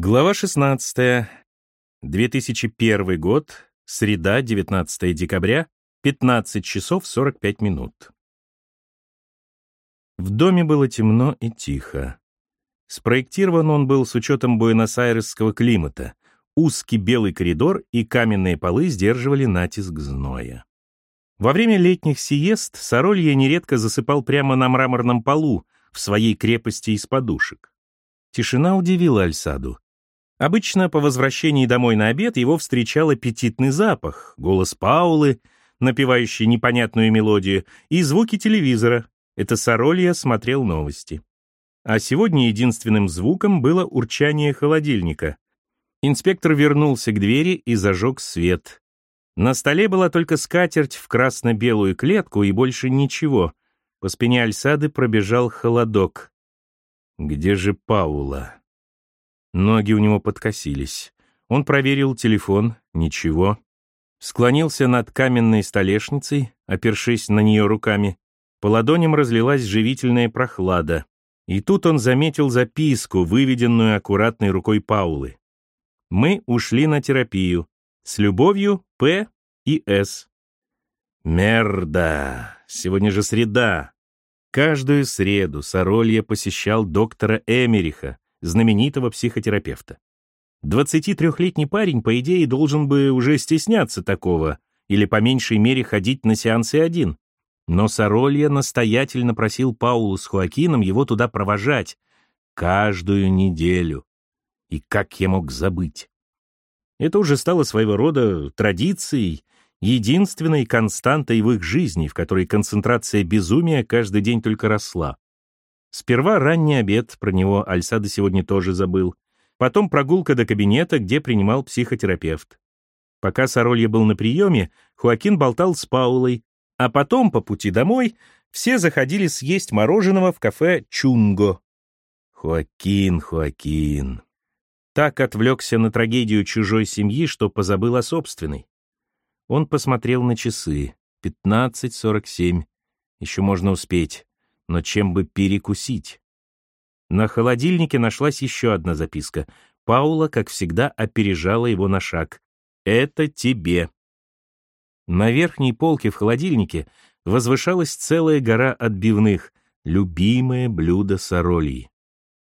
Глава 16. 2001 год. Среда, 19 декабря, 15 часов 45 минут. В доме было темно и тихо. Спроектирован он был с учетом буэнос-айресского климата. Узкий белый коридор и каменные полы сдерживали натиск зноя. Во время летних сиест Соролье нередко засыпал прямо на мраморном полу в своей крепости из подушек. Тишина удивила Альсаду. Обычно по возвращении домой на обед его встречал аппетитный запах, голос Паулы, напевающий непонятную мелодию, и звуки телевизора. Это Соролья смотрел новости. А сегодня единственным звуком было урчание холодильника. Инспектор вернулся к двери и зажег свет. На столе была только скатерть в красно-белую клетку и больше ничего. По спине Альсады пробежал холодок. Где же Паула? Ноги у него подкосились. Он проверил телефон, ничего. Склонился над каменной столешницей, опершись на нее руками. По ладоням разлилась живительная прохлада. И тут он заметил записку, выведенную аккуратной рукой Паулы. «Мы ушли на терапию. С любовью, П и С». Мерда! Сегодня же среда. Каждую среду Соролья посещал доктора Эмериха, знаменитого психотерапевта. 23-летний парень, по идее, должен бы уже стесняться такого или по меньшей мере ходить на сеансы один. Но Соролья настоятельно просил Паулу с Хуакином его туда провожать каждую неделю. И как я мог забыть? Это уже стало своего рода традицией, единственной константой в их жизни, в которой концентрация безумия каждый день только росла. Сперва ранний обед, про него Альсада сегодня тоже забыл. Потом прогулка до кабинета, где принимал психотерапевт. Пока Соролья был на приеме, Хуакин болтал с Паулой, а потом, по пути домой, все заходили съесть мороженого в кафе «Чунго». Хуакин, Хуакин. Так отвлекся на трагедию чужой семьи, что позабыл о собственной. Он посмотрел на часы. 15.47. Еще можно успеть. Но чем бы перекусить? На холодильнике нашлась еще одна записка. Паула, как всегда, опережала его на шаг. «Это тебе». На верхней полке в холодильнике возвышалась целая гора отбивных, любимое блюдо Сорольи.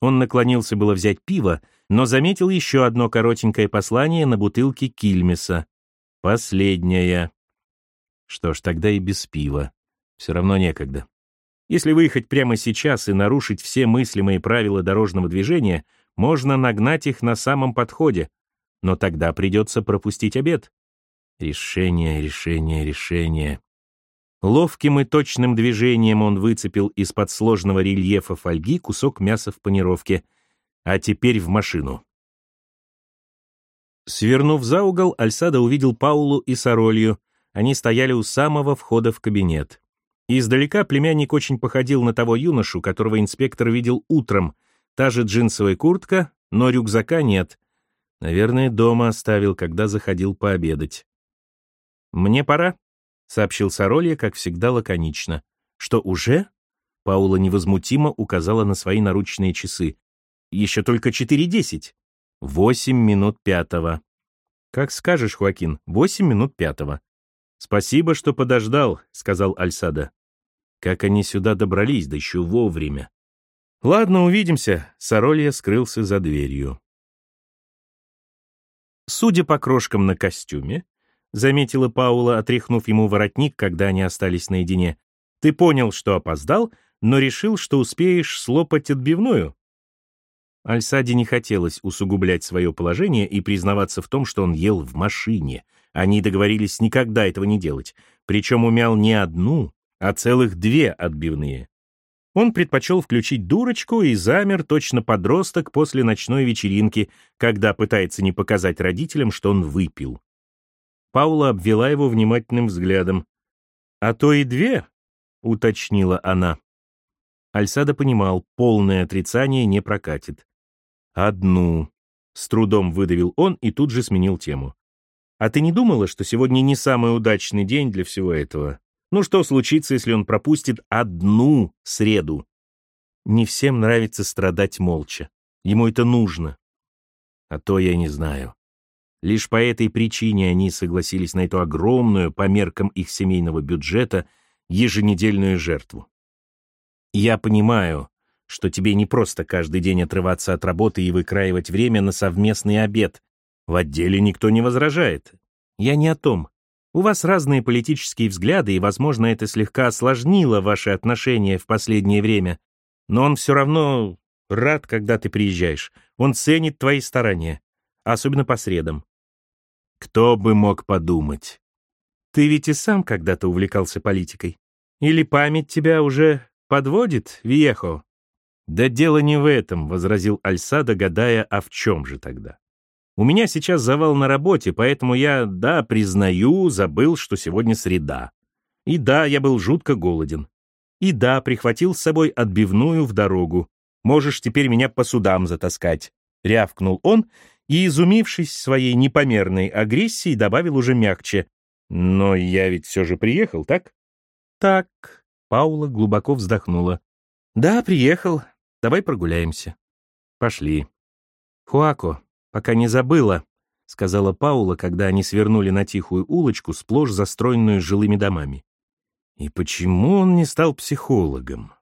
Он наклонился было взять пиво, но заметил еще одно коротенькое послание на бутылке Кильмеса. Последняя. Что ж, тогда и без пива. Все равно некогда. Если выехать прямо сейчас и нарушить все мыслимые правила дорожного движения, можно нагнать их на самом подходе, но тогда придется пропустить обед. Решение, решение, решение. Ловким и точным движением он выцепил из-под сложного рельефа фольги кусок мяса в панировке. А теперь в машину. Свернув за угол, Альсада увидел Паулу и Соролью. Они стояли у самого входа в кабинет. Издалека племянник очень походил на того юношу, которого инспектор видел утром. Та же джинсовая куртка, но рюкзака нет. Наверное, дома оставил, когда заходил пообедать. «Мне пора», — сообщил Соролья, как всегда, лаконично. «Что, уже?» Паула невозмутимо указала на свои наручные часы. «Еще только четыре десять». Восемь минут пятого. Как скажешь, Хуакин, восемь минут пятого. Спасибо, что подождал, сказал Альсада. Как они сюда добрались, да еще вовремя. Ладно, увидимся. Соролья скрылся за дверью. Судя по крошкам на костюме, заметила Паула, отряхнув ему воротник, когда они остались наедине, ты понял, что опоздал, но решил, что успеешь слопать отбивную. Альсаде не хотелось усугублять свое положение и признаваться в том, что он ел в машине. Они договорились никогда этого не делать, причем умял не одну, а целых две отбивные. Он предпочел включить дурочку и замер точно подросток после ночной вечеринки, когда пытается не показать родителям, что он выпил. Паула обвела его внимательным взглядом. «А то и две», — уточнила она. Альсада понимал, полное отрицание не прокатит. «Одну», — с трудом выдавил он и тут же сменил тему. «А ты не думала, что сегодня не самый удачный день для всего этого? Ну что случится, если он пропустит одну среду?» Не всем нравится страдать молча. Ему это нужно. А то я не знаю. Лишь по этой причине они согласились на эту огромную, по меркам их семейного бюджета, еженедельную жертву. Я понимаю, что тебе не просто каждый день отрываться от работы и выкраивать время на совместный обед. В отделе никто не возражает. Я не о том. У вас разные политические взгляды, и, возможно, это слегка осложнило ваши отношения в последнее время. Но он все равно рад, когда ты приезжаешь. Он ценит твои старания, особенно по средам. Кто бы мог подумать? Ты ведь и сам когда-то увлекался политикой. Или память тебя уже подводит, Виехо? Да дело не в этом, — возразил Альсада, гадая, а в чем же тогда? У меня сейчас завал на работе, поэтому я, да, признаю, забыл, что сегодня среда. И да, я был жутко голоден. И да, прихватил с собой отбивную в дорогу. Можешь теперь меня по судам затаскать. Рявкнул он и, изумившись своей непомерной агрессией, добавил уже мягче. Но я ведь все же приехал, так? Так. Паула глубоко вздохнула. Да, приехал. Давай прогуляемся. Пошли. Хуако, пока не забыла, сказала Паула, когда они свернули на тихую улочку, сплошь застроенную жилыми домами. И почему он не стал психологом?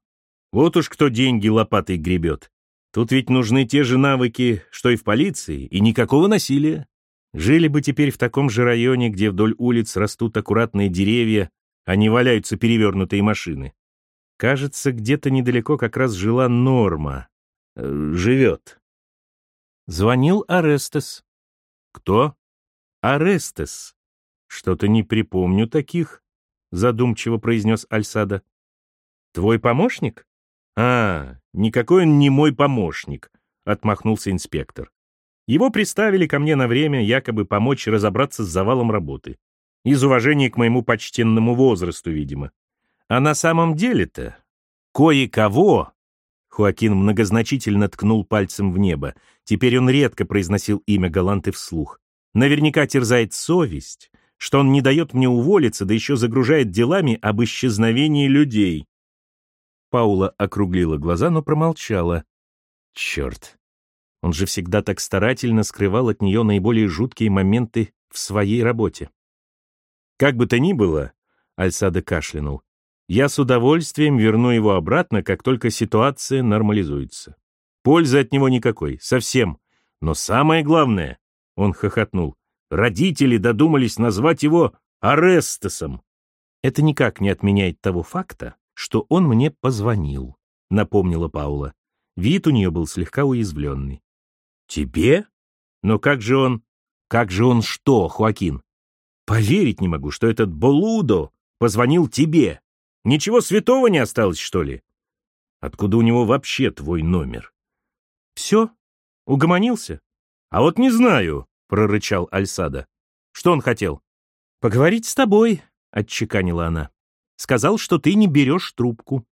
Вот уж кто деньги лопатой гребет. Тут ведь нужны те же навыки, что и в полиции, и никакого насилия. Жили бы теперь в таком же районе, где вдоль улиц растут аккуратные деревья, а не валяются перевернутые машины. Кажется, где-то недалеко как раз жила Норма. Э, живет. Звонил Арестес. Кто? Арестес. Что-то не припомню таких, задумчиво произнес Альсада. Твой помощник? А, никакой он не мой помощник, отмахнулся инспектор. Его приставили ко мне на время, якобы помочь разобраться с завалом работы. Из уважения к моему почтенному возрасту, видимо. А на самом деле-то кое-кого... Хуакин многозначительно ткнул пальцем в небо. Теперь он редко произносил имя Галанты вслух. Наверняка терзает совесть, что он не дает мне уволиться, да еще загружает делами об исчезновении людей. Паула округлила глаза, но промолчала. Черт. Он же всегда так старательно скрывал от нее наиболее жуткие моменты в своей работе. Как бы то ни было, Альсада кашлянул, я с удовольствием верну его обратно, как только ситуация нормализуется. Пользы от него никакой, совсем. Но самое главное, он хохотнул, родители додумались назвать его Арестесом. Это никак не отменяет того факта, что он мне позвонил, напомнила Паула. Вид у нее был слегка уязвленный. Тебе? Но как же он... Как же он что, Хуакин? Поверить не могу, что этот Болудо позвонил тебе. Ничего святого не осталось, что ли? Откуда у него вообще твой номер? Все? Угомонился? А вот не знаю, прорычал Альсада. Что он хотел? Поговорить с тобой, отчеканила она. Сказал, что ты не берешь трубку.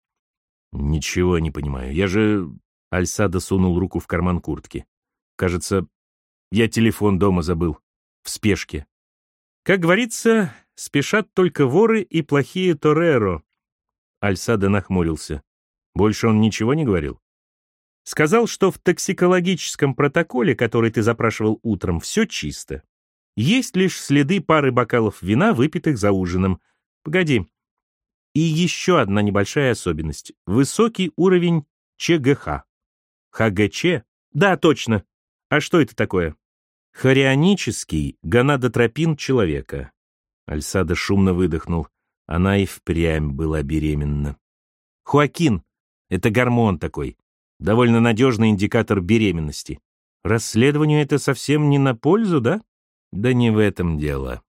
Ничего не понимаю. Я же... Альсада сунул руку в карман куртки. Кажется, я телефон дома забыл. В спешке. Как говорится, спешат только воры и плохие тореро, Альсада нахмурился. Больше он ничего не говорил? Сказал, что в токсикологическом протоколе, который ты запрашивал утром, все чисто. Есть лишь следы пары бокалов вина, выпитых за ужином. Погоди. И еще одна небольшая особенность. Высокий уровень ЧГХ. ХГЧ? Да, точно. А что это такое? Хорионический гонадотропин человека. Альсада шумно выдохнул. Она и впрямь была беременна. Хуакин — это гормон такой, довольно надежный индикатор беременности. Расследованию это совсем не на пользу, да? Да не в этом дело.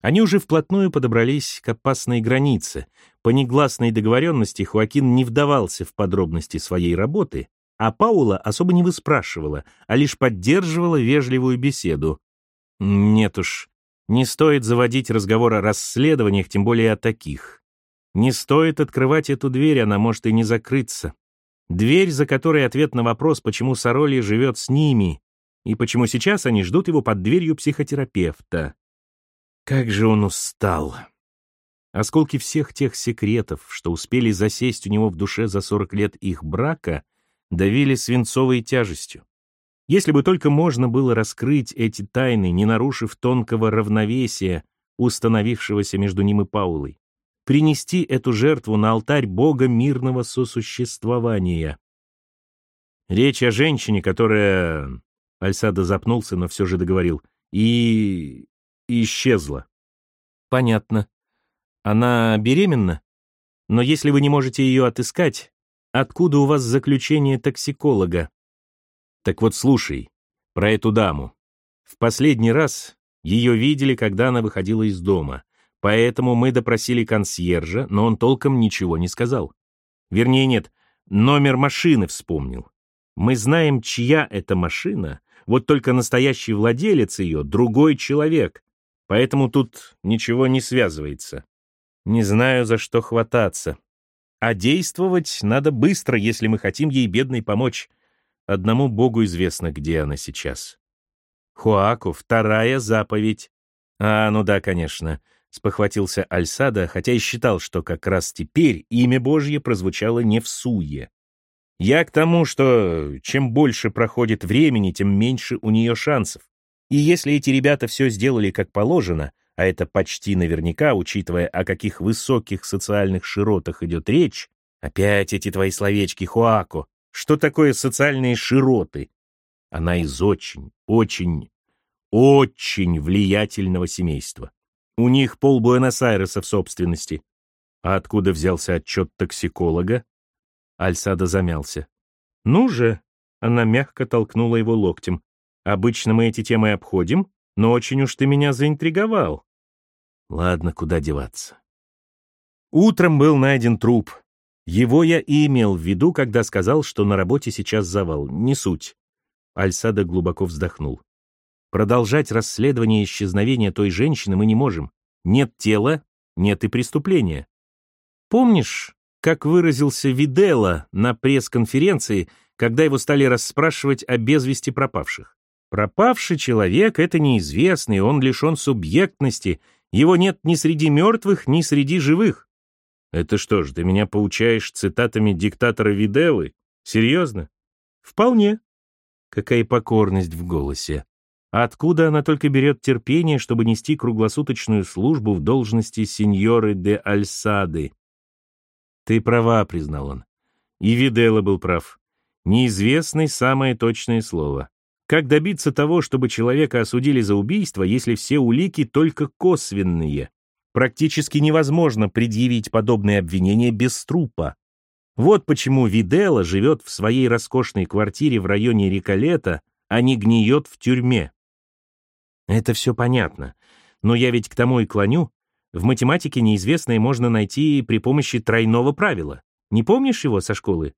Они уже вплотную подобрались к опасной границе. По негласной договоренности Хуакин не вдавался в подробности своей работы, а Паула особо не выспрашивала, а лишь поддерживала вежливую беседу. Нет уж, не стоит заводить разговор о расследованиях, тем более о таких. Не стоит открывать эту дверь, она может и не закрыться. Дверь, за которой ответ на вопрос, почему Сороли живет с ними, и почему сейчас они ждут его под дверью психотерапевта. Как же он устал. Осколки всех тех секретов, что успели засесть у него в душе за 40 лет их брака, давили свинцовой тяжестью. Если бы только можно было раскрыть эти тайны, не нарушив тонкого равновесия, установившегося между ним и Паулой. Принести эту жертву на алтарь Бога мирного сосуществования. Речь о женщине, которая... Альсада запнулся, но все же договорил. И... исчезла. Понятно. Она беременна? Но если вы не можете ее отыскать, откуда у вас заключение токсиколога? Так вот, слушай, про эту даму. В последний раз ее видели, когда она выходила из дома, поэтому мы допросили консьержа, но он толком ничего не сказал. Вернее, нет, номер машины вспомнил. Мы знаем, чья это машина, вот только настоящий владелец ее — другой человек, поэтому тут ничего не связывается. Не знаю, за что хвататься. А действовать надо быстро, если мы хотим ей, бедной, помочь. Одному Богу известно, где она сейчас. Хуаку, вторая заповедь. А, ну да, конечно, спохватился Альсада, хотя и считал, что как раз теперь имя Божье прозвучало не в суе. Я к тому, что чем больше проходит времени, тем меньше у нее шансов. И если эти ребята все сделали как положено, а это почти наверняка, учитывая, о каких высоких социальных широтах идет речь, опять эти твои словечки, Хуако, что такое социальные широты? Она из очень, очень, очень влиятельного семейства. У них пол Буэнос-Айреса в собственности. А откуда взялся отчет токсиколога? Альсада замялся. «Ну же!» — она мягко толкнула его локтем. «Обычно мы эти темы обходим, но очень уж ты меня заинтриговал». Ладно, куда деваться. Утром был найден труп. Его я и имел в виду, когда сказал, что на работе сейчас завал. Не суть. Альсада глубоко вздохнул. Продолжать расследование исчезновения той женщины мы не можем. Нет тела, нет и преступления. Помнишь, как выразился Видела на пресс-конференции, когда его стали расспрашивать о безвести пропавших. Пропавший человек — это неизвестный, он лишен субъектности, его нет ни среди мертвых, ни среди живых. Это что ж, ты меня поучаешь цитатами диктатора Виделы? Серьезно? Вполне. Какая покорность в голосе. Откуда она только берет терпение, чтобы нести круглосуточную службу в должности сеньоры де Альсады? «Ты права», — признал он. И Виделла был прав. Неизвестный — самое точное слово. Как добиться того, чтобы человека осудили за убийство, если все улики только косвенные? Практически невозможно предъявить подобные обвинения без трупа. Вот почему Виделла живет в своей роскошной квартире в районе Риколета, а не гниет в тюрьме. Это все понятно. Но я ведь к тому и клоню, в математике неизвестное можно найти при помощи тройного правила. Не помнишь его со школы?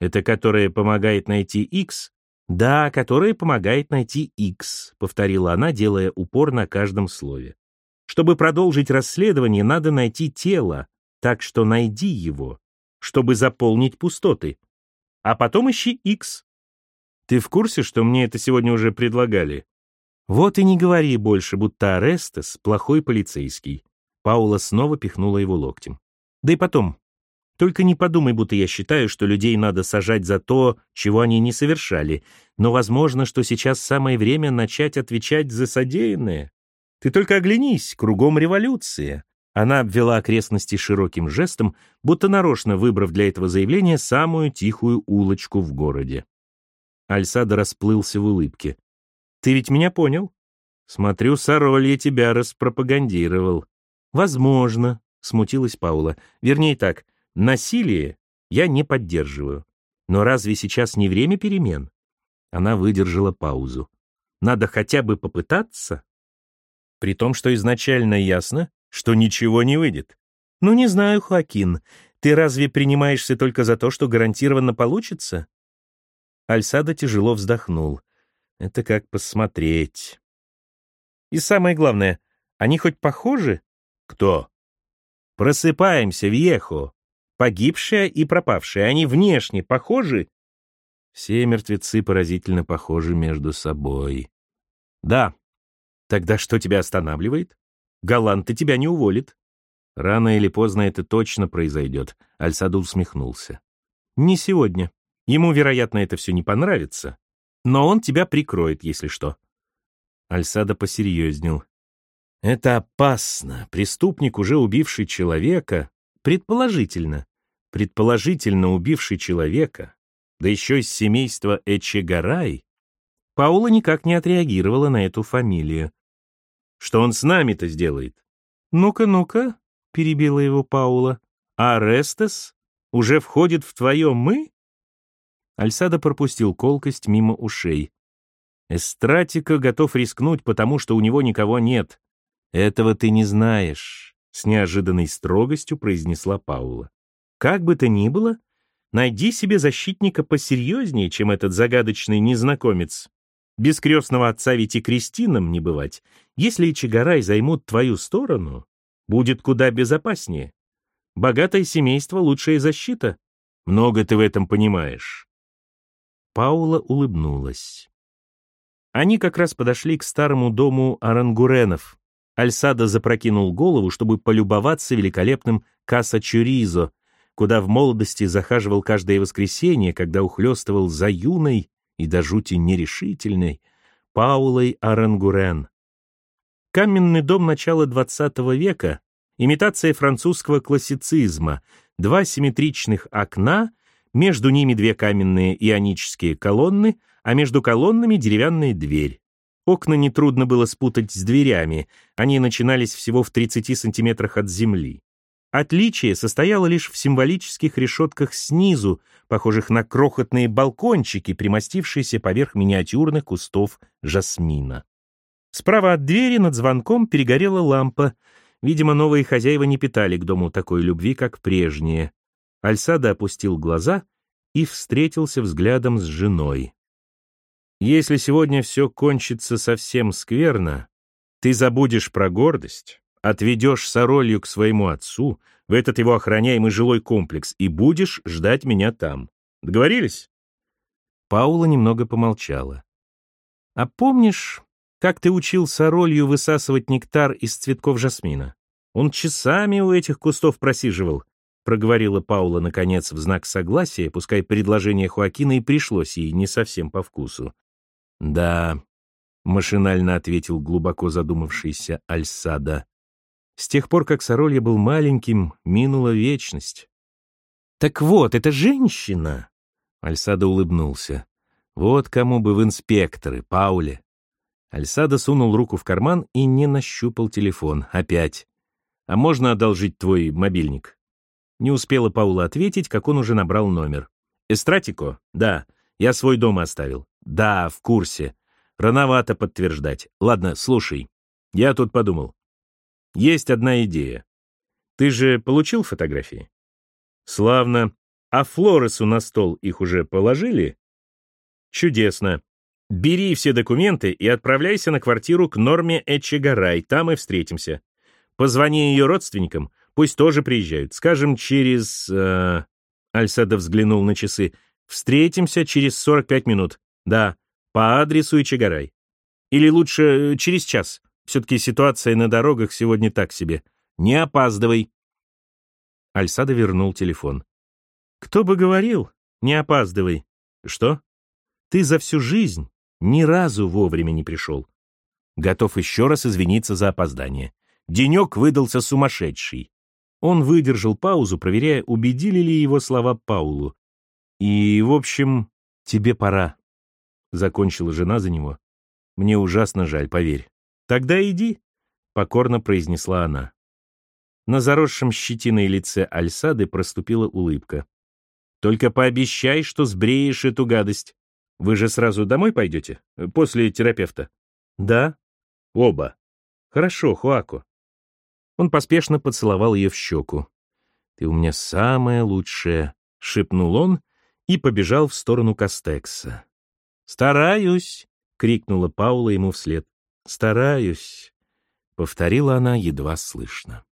Это которое помогает найти x? Да, которое помогает найти x, повторила она, делая упор на каждом слове. Чтобы продолжить расследование, надо найти тело, так что найди его, чтобы заполнить пустоты. А потом ищи x. Ты в курсе, что мне это сегодня уже предлагали? Вот и не говори больше, будто Арестес плохой полицейский. Паула снова пихнула его локтем. «Да и потом, только не подумай, будто я считаю, что людей надо сажать за то, чего они не совершали, но возможно, что сейчас самое время начать отвечать за содеянное. Ты только оглянись, кругом революция». Она обвела окрестности широким жестом, будто нарочно выбрав для этого заявления самую тихую улочку в городе. Альсада расплылся в улыбке. «Ты ведь меня понял? Смотрю, Соролья тебя распропагандировал. «Возможно», — смутилась Паула. «Вернее так, насилие я не поддерживаю. Но разве сейчас не время перемен?» Она выдержала паузу. «Надо хотя бы попытаться?» При том, что изначально ясно, что ничего не выйдет. «Ну, не знаю, Хоакин, ты разве принимаешься только за то, что гарантированно получится?» Альсада тяжело вздохнул. «Это как посмотреть». «И самое главное, они хоть похожи кто? Просыпаемся, Вьехо. Погибшая и пропавшая, они внешне похожи? Все мертвецы поразительно похожи между собой. Да. Тогда что тебя останавливает? Галанты тебя не уволит. Рано или поздно это точно произойдет. Альсаду усмехнулся. Не сегодня. Ему, вероятно, это все не понравится. Но он тебя прикроет, если что». Альсада посерьезнел. «Это опасно. Преступник, уже убивший человека, предположительно, предположительно убивший человека, да еще из семейства Эчегарай, Паула никак не отреагировала на эту фамилию. «Что он с нами-то сделает?» «Ну-ка, ну-ка», — перебила его Паула, «а Рестес уже входит в твое «мы»?» Альсада пропустил колкость мимо ушей. Эстратика готов рискнуть, потому что у него никого нет. Этого ты не знаешь, с неожиданной строгостью произнесла Паула. Как бы то ни было, найди себе защитника посерьезнее, чем этот загадочный незнакомец. Без крестного отца ведь и крестинам не бывать. Если Чигарай займут твою сторону, будет куда безопаснее. Богатое семейство — лучшая защита. Много ты в этом понимаешь. Паула улыбнулась. Они как раз подошли к старому дому Арангуренов. Альсада запрокинул голову, чтобы полюбоваться великолепным Каса-Чуризо, куда в молодости захаживал каждое воскресенье, когда ухлёстывал за юной и до жути нерешительной Паулой Арангурен. Каменный дом начала XX века, имитация французского классицизма, два симметричных окна, между ними две каменные ионические колонны — а между колоннами деревянная дверь. Окна нетрудно было спутать с дверями, они начинались всего в 30 сантиметрах от земли. Отличие состояло лишь в символических решетках снизу, похожих на крохотные балкончики, примостившиеся поверх миниатюрных кустов жасмина. Справа от двери над звонком перегорела лампа. Видимо, новые хозяева не питали к дому такой любви, как прежние. Альсада опустил глаза и встретился взглядом с женой. Если сегодня все кончится совсем скверно, ты забудешь про гордость, отведешь Соролью к своему отцу в этот его охраняемый жилой комплекс и будешь ждать меня там. Договорились?» Паула немного помолчала. «А помнишь, как ты учил Соролью высасывать нектар из цветков жасмина? Он часами у этих кустов просиживал», — проговорила Паула, наконец, в знак согласия, пускай предложение Хуакина и пришлось ей не совсем по вкусу. «Да», — машинально ответил глубоко задумавшийся Альсада. «С тех пор, как Соролья был маленьким, минула вечность». «Так вот, это женщина!» Альсада улыбнулся. «Вот кому бы в инспекторы, Пауле». Альсада сунул руку в карман и не нащупал телефон. Опять. «А можно одолжить твой мобильник?» Не успела Паула ответить, как он уже набрал номер. «Эстратико? Да. Я свой дом оставил. Да, в курсе. Рановато подтверждать. Ладно, слушай. Я тут подумал. Есть одна идея. Ты же получил фотографии? Славно. А Флоресу на стол их уже положили? Чудесно. Бери все документы и отправляйся на квартиру к Норме Эчегарай, там и встретимся. Позвони ее родственникам, пусть тоже приезжают. Скажем, через... Э... Альсада взглянул на часы. Встретимся через 45 минут. Да, по адресу Ичигарай. Или лучше э, через час. Все-таки ситуация на дорогах сегодня так себе. Не опаздывай. Альсада вернул телефон. Кто бы говорил, не опаздывай. Что? Ты за всю жизнь ни разу вовремя не пришел. Готов еще раз извиниться за опоздание. Денек выдался сумасшедший. Он выдержал паузу, проверяя, убедили ли его слова Паулу. И, в общем, тебе пора. Закончила жена за него. Мне ужасно жаль, поверь. Тогда иди, покорно произнесла она. На заросшем щетиной лице Альсады проступила улыбка. Только пообещай, что сбреешь эту гадость. Вы же сразу домой пойдете? После терапевта? Да. Оба. Хорошо, Хуако. Он поспешно поцеловал ее в щеку. «Ты у меня самая лучшая», — шепнул он и побежал в сторону Кастекса. «Стараюсь!» — крикнула Паула ему вслед. «Стараюсь!» — повторила она едва слышно.